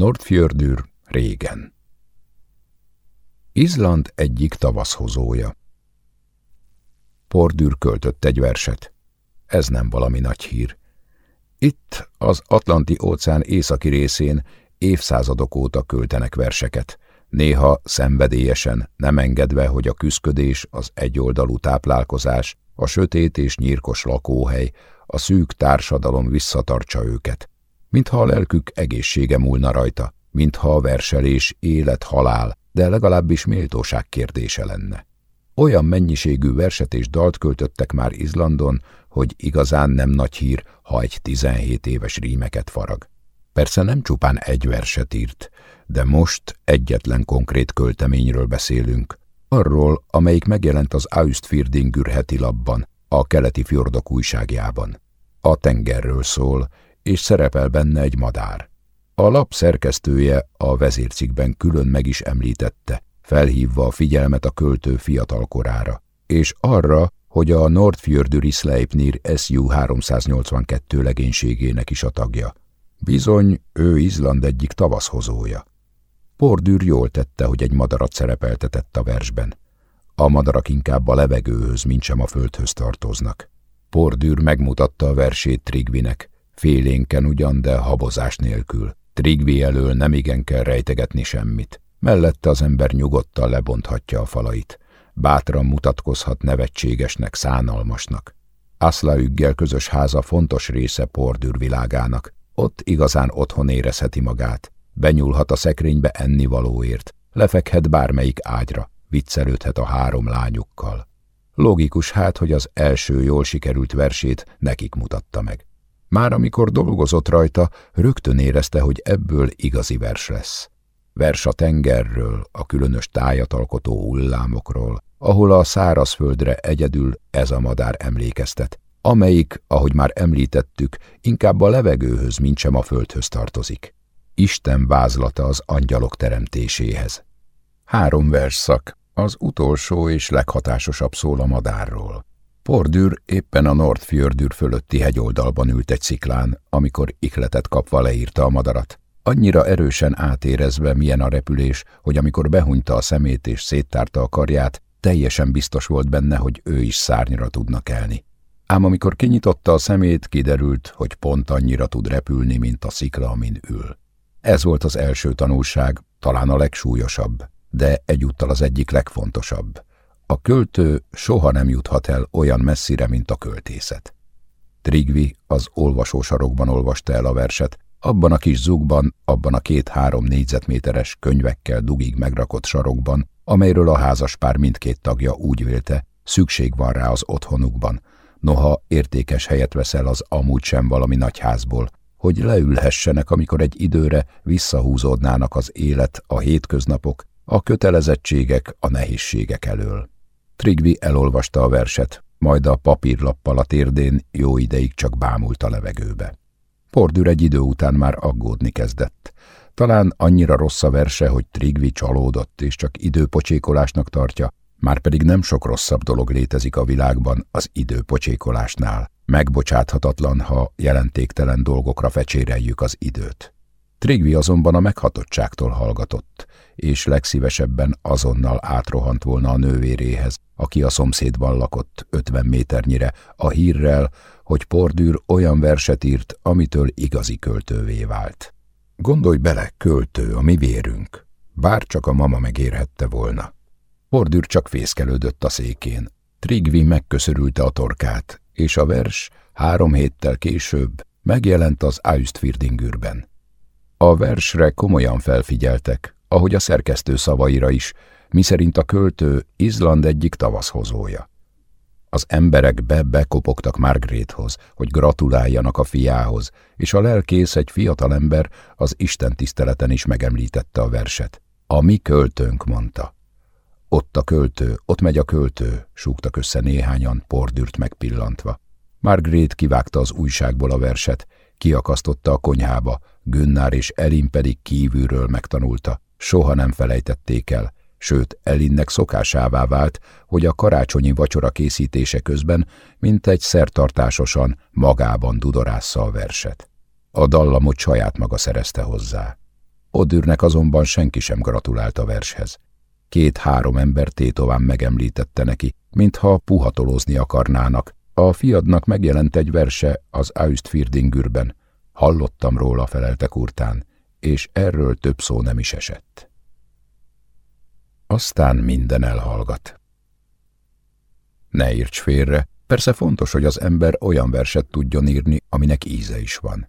Nordfjördur régen. Izland egyik tavaszhozója. Pordűr költött egy verset. Ez nem valami nagy hír. Itt, az Atlanti-óceán északi részén évszázadok óta költenek verseket, néha szenvedélyesen, nem engedve, hogy a küszködés, az egyoldalú táplálkozás, a sötét és nyírkos lakóhely, a szűk társadalom visszatartsa őket. Mintha a lelkük egészsége múlna rajta, mintha a verselés élet-halál, de legalábbis méltóság kérdése lenne. Olyan mennyiségű verset és dalt költöttek már Izlandon, hogy igazán nem nagy hír, ha egy 17 éves rímeket farag. Persze nem csupán egy verset írt, de most egyetlen konkrét költeményről beszélünk, arról, amelyik megjelent az Austfirdingur heti labban, a keleti fjordok újságjában. A tengerről szól, és szerepel benne egy madár. A lap szerkesztője a vezércikben külön meg is említette, felhívva a figyelmet a költő fiatal korára, és arra, hogy a Nordfjördur Sleipnir SU 382 legénységének is a tagja. Bizony, ő Izland egyik tavaszhozója. Pordűr jól tette, hogy egy madarat szerepeltetett a versben. A madarak inkább a levegőhöz, mint sem a földhöz tartoznak. Pordűr megmutatta a versét Trigvinek, félénken ugyan, de habozás nélkül. Trigvi elől nem igen kell rejtegetni semmit. Mellette az ember nyugodtan lebonthatja a falait. Bátran mutatkozhat nevetségesnek, szánalmasnak. üggel közös háza fontos része Pordűr világának. Ott igazán otthon érezheti magát. Benyúlhat a szekrénybe ennivalóért. Lefekhet bármelyik ágyra. Viccelődhet a három lányukkal. Logikus hát, hogy az első jól sikerült versét nekik mutatta meg. Már amikor dolgozott rajta, rögtön érezte, hogy ebből igazi vers lesz. Vers a tengerről, a különös tájat alkotó hullámokról, ahol a szárazföldre egyedül ez a madár emlékeztet, amelyik, ahogy már említettük, inkább a levegőhöz, mint sem a földhöz tartozik. Isten vázlata az angyalok teremtéséhez. Három versszak, az utolsó és leghatásosabb szól a madárról. Pordűr éppen a Nordfjördur fölötti hegyoldalban ült egy sziklán, amikor ikletet kapva leírta a madarat. Annyira erősen átérezve, milyen a repülés, hogy amikor behunyta a szemét és széttárta a karját, teljesen biztos volt benne, hogy ő is szárnyra tudna kelni. Ám amikor kinyitotta a szemét, kiderült, hogy pont annyira tud repülni, mint a szikla, amin ül. Ez volt az első tanulság, talán a legsúlyosabb, de egyúttal az egyik legfontosabb. A költő soha nem juthat el olyan messzire, mint a költészet. Trigvi az olvasósarokban olvasta el a verset, abban a kis zugban, abban a két-három négyzetméteres könyvekkel dugig megrakott sarokban, amelyről a házaspár mindkét tagja úgy vélte, szükség van rá az otthonukban, noha értékes helyet veszel az amúgy sem valami nagyházból, hogy leülhessenek, amikor egy időre visszahúzódnának az élet, a hétköznapok, a kötelezettségek, a nehézségek elől. Trigvi elolvasta a verset, majd a papírlappal a térdén jó ideig csak bámult a levegőbe. Pordűr egy idő után már aggódni kezdett. Talán annyira rossz a verse, hogy Trigvi csalódott és csak időpocsékolásnak tartja, már pedig nem sok rosszabb dolog létezik a világban az időpocsékolásnál. Megbocsáthatatlan, ha jelentéktelen dolgokra fecséreljük az időt. Trigvi azonban a meghatottságtól hallgatott, és legszívesebben azonnal átrohant volna a nővéréhez, aki a szomszédban lakott ötven méternyire, a hírrel, hogy Pordűr olyan verset írt, amitől igazi költővé vált. Gondolj bele, költő, a mi vérünk, bár csak a mama megérhette volna. Pordűr csak fészkelődött a székén. Trigvi megköszörülte a torkát, és a vers három héttel később megjelent az Austfirdingürben. A versre komolyan felfigyeltek, ahogy a szerkesztő szavaira is, miszerint a költő Izland egyik tavaszhozója. Az emberek be-bekopogtak Margréthoz, hogy gratuláljanak a fiához, és a lelkész egy fiatalember az Isten tiszteleten is megemlítette a verset. A mi költőnk, mondta. Ott a költő, ott megy a költő, súgtak össze néhányan, pordűrt megpillantva. Margrét kivágta az újságból a verset, kiakasztotta a konyhába, Günnár és Elin pedig kívülről megtanulta, soha nem felejtették el, sőt Elinnek szokásává vált, hogy a karácsonyi vacsora készítése közben mint egy szertartásosan magában dudorásza a verset. A dallamot saját maga szerezte hozzá. Odürnek azonban senki sem gratulált a vershez. Két-három ember tétován megemlítette neki, mintha puhatolózni akarnának. A fiadnak megjelent egy verse az Austfirdingürben. Hallottam róla, felelte Kurtán, és erről több szó nem is esett. Aztán minden elhallgat. Ne érts félre, persze fontos, hogy az ember olyan verset tudjon írni, aminek íze is van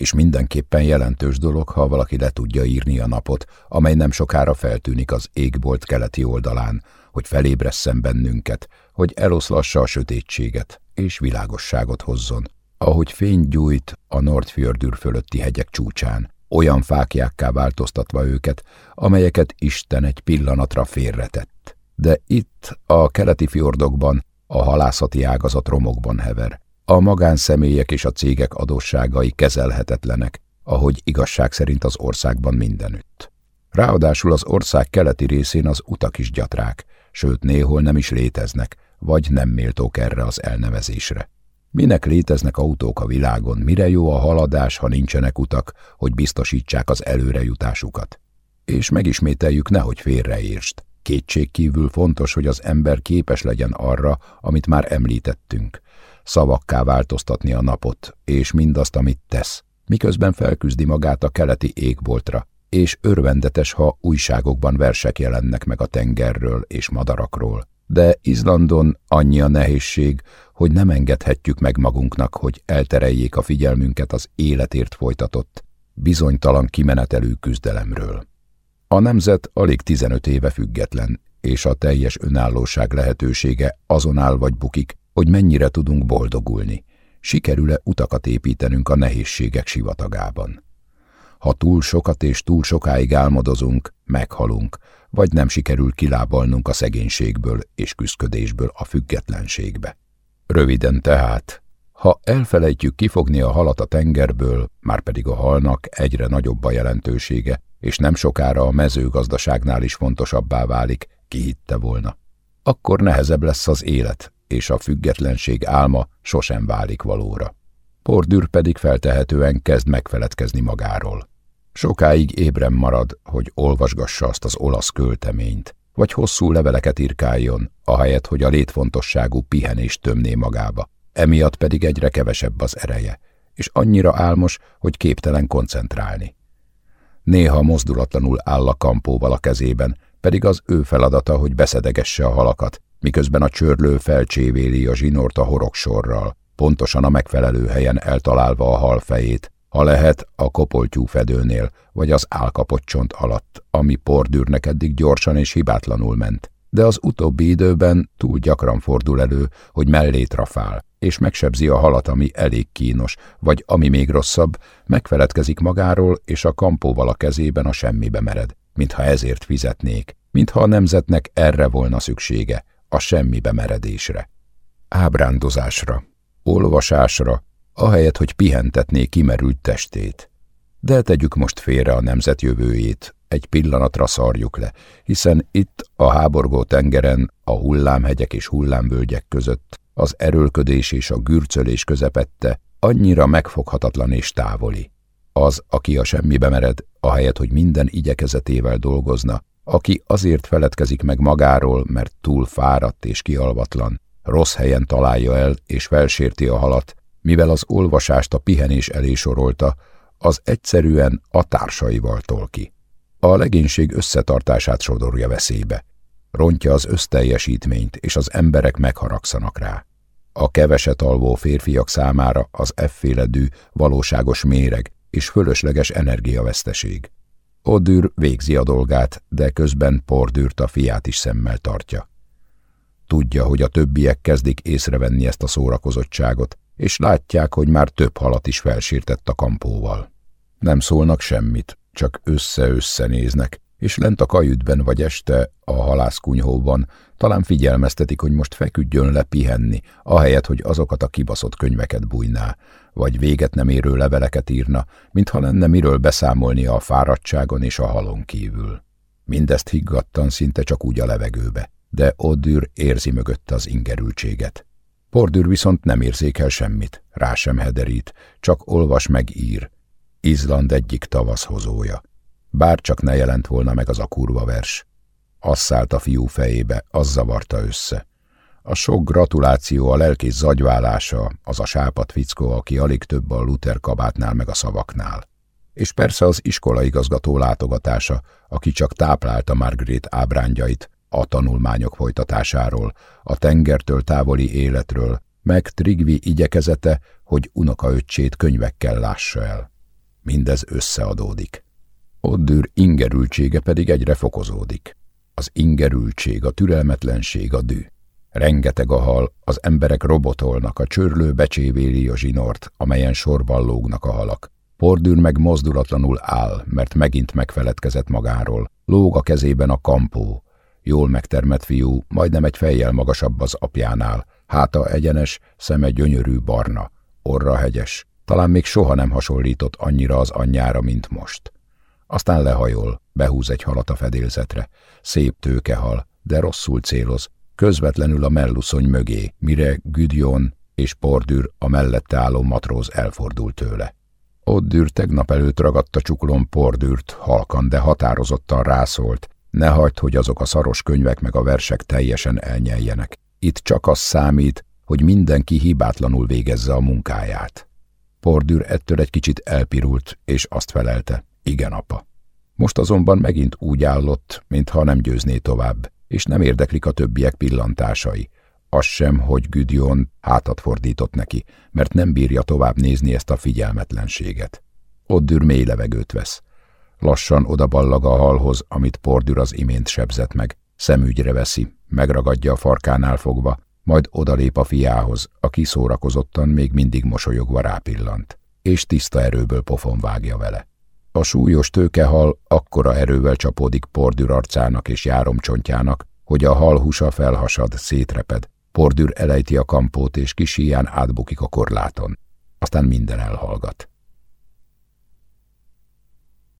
és mindenképpen jelentős dolog, ha valaki le tudja írni a napot, amely nem sokára feltűnik az égbolt keleti oldalán, hogy felébresszen bennünket, hogy eloszlassa a sötétséget, és világosságot hozzon, ahogy fény gyújt a Nordfjördür fölötti hegyek csúcsán, olyan fákjákká változtatva őket, amelyeket Isten egy pillanatra félretett. De itt, a keleti fjordokban, a halászati ágazat romokban hever, a magánszemélyek és a cégek adósságai kezelhetetlenek, ahogy igazság szerint az országban mindenütt. Ráadásul az ország keleti részén az utak is gyatrák, sőt néhol nem is léteznek, vagy nem méltók erre az elnevezésre. Minek léteznek autók a világon, mire jó a haladás, ha nincsenek utak, hogy biztosítsák az előrejutásukat? És megismételjük, nehogy félreérst. Kétségkívül fontos, hogy az ember képes legyen arra, amit már említettünk, szavakká változtatni a napot, és mindazt, amit tesz, miközben felküzdi magát a keleti égboltra, és örvendetes, ha újságokban versek jelennek meg a tengerről és madarakról. De Izlandon annyi a nehézség, hogy nem engedhetjük meg magunknak, hogy eltereljék a figyelmünket az életért folytatott, bizonytalan kimenetelő küzdelemről. A nemzet alig 15 éve független, és a teljes önállóság lehetősége azon áll vagy bukik, hogy mennyire tudunk boldogulni, sikerül-e utakat építenünk a nehézségek sivatagában. Ha túl sokat és túl sokáig álmodozunk, meghalunk, vagy nem sikerül kilábalnunk a szegénységből és küszködésből a függetlenségbe. Röviden tehát, ha elfelejtjük kifogni a halat a tengerből, már pedig a halnak egyre nagyobb a jelentősége, és nem sokára a mezőgazdaságnál is fontosabbá válik, ki hitte volna. Akkor nehezebb lesz az élet, és a függetlenség álma sosem válik valóra. Pordűr pedig feltehetően kezd megfeledkezni magáról. Sokáig ébren marad, hogy olvasgassa azt az olasz költeményt, vagy hosszú leveleket írkáljon, ahelyett, hogy a létfontosságú pihenést tömné magába. Emiatt pedig egyre kevesebb az ereje, és annyira álmos, hogy képtelen koncentrálni. Néha mozdulatlanul áll a kampóval a kezében, pedig az ő feladata, hogy beszedegesse a halakat, miközben a csörlő felcsévéli a zsinort a horogsorral, pontosan a megfelelő helyen eltalálva a hal fejét, ha lehet a kopoltyú fedőnél, vagy az álkapott csont alatt, ami pordűrnek eddig gyorsan és hibátlanul ment. De az utóbbi időben túl gyakran fordul elő, hogy mellét rafál, és megsebzi a halat, ami elég kínos, vagy ami még rosszabb, megfeledkezik magáról, és a kampóval a kezében a semmibe mered, mintha ezért fizetnék, mintha a nemzetnek erre volna szüksége, a semmibe meredésre, ábrándozásra, olvasásra, ahelyett, hogy pihentetné kimerült testét. De tegyük most félre a nemzet jövőjét, egy pillanatra szarjuk le, hiszen itt a háborgó tengeren, a hullámhegyek és hullámvölgyek között, az erőlködés és a gürcölés közepette annyira megfoghatatlan és távoli. Az, aki a semmibe mered, ahelyett, hogy minden igyekezetével dolgozna, aki azért feledkezik meg magáról, mert túl fáradt és kialvatlan, rossz helyen találja el és felsérti a halat, mivel az olvasást a pihenés elé sorolta, az egyszerűen a társaival tol ki. A legénység összetartását sodorja veszélybe. Rontja az összteljesítményt, és az emberek megharagszanak rá. A keveset alvó férfiak számára az efféle dű valóságos méreg és fölösleges energiaveszteség. Odür végzi a dolgát, de közben Pordűrt a fiát is szemmel tartja. Tudja, hogy a többiek kezdik észrevenni ezt a szórakozottságot, és látják, hogy már több halat is felsírtett a kampóval. Nem szólnak semmit, csak össze-össze néznek, és lent a kajütben vagy este a halászkunyhóban talán figyelmeztetik, hogy most feküdjön le pihenni, ahelyett, hogy azokat a kibaszott könyveket bújná, vagy véget nem érő leveleket írna, mintha lenne miről beszámolni a fáradtságon és a halon kívül. Mindezt higgadtan szinte csak úgy a levegőbe, de Odür érzi mögötte az ingerültséget. Pordür viszont nem érzékel semmit, rá sem hederít, csak olvas meg ír. Izland egyik tavaszhozója. Bár csak ne jelent volna meg az a kurva vers. Az szállt a fiú fejébe, az zavarta össze. A sok gratuláció, a lelkész zagyválása, az a sápat fickó, aki alig több a Luther kabátnál meg a szavaknál. És persze az iskolaigazgató látogatása, aki csak táplálta Margaret ábrányait a tanulmányok folytatásáról, a tengertől távoli életről, meg Trigvi igyekezete, hogy unokaöccsét könyvekkel lássa el. Mindez összeadódik. Oddür ingerültsége pedig egyre fokozódik. Az ingerültség, a türelmetlenség, a dű. Rengeteg a hal, az emberek robotolnak, a csörlő becsévéli a zsinort, amelyen sorban lógnak a halak. Pordűr meg mozdulatlanul áll, mert megint megfeledkezett magáról. Lóg a kezében a kampó. Jól megtermett fiú, majdnem egy fejjel magasabb az apjánál. Háta egyenes, szeme gyönyörű barna. Orra hegyes. Talán még soha nem hasonlított annyira az anyjára, mint most. Aztán lehajol, behúz egy halat a fedélzetre. Szép tőkehal, de rosszul céloz, közvetlenül a melluszony mögé, mire Güdjon és Pordűr a mellette álló matróz elfordult tőle. Oddűr tegnap előtt ragadta csuklón Pordűrt, halkan, de határozottan rászólt, ne hagyd, hogy azok a szaros könyvek meg a versek teljesen elnyeljenek. Itt csak az számít, hogy mindenki hibátlanul végezze a munkáját. Pordűr ettől egy kicsit elpirult, és azt felelte, igen, apa. Most azonban megint úgy állott, mintha nem győzné tovább, és nem érdeklik a többiek pillantásai. Az sem, hogy Güdion hátat fordított neki, mert nem bírja tovább nézni ezt a figyelmetlenséget. Oddür mély levegőt vesz. Lassan odaballag a halhoz, amit Pordür az imént sebzett meg. Szemügyre veszi, megragadja a farkánál fogva, majd odalép a fiához, aki szórakozottan még mindig mosolyogva rápillant, és tiszta erőből pofon vágja vele. A súlyos tőkehal akkora erővel csapódik Pordür arcának és járomcsontjának, hogy a hal húsa felhasad, szétreped. Pordür elejti a kampót, és kis átbukik a korláton. Aztán minden elhallgat.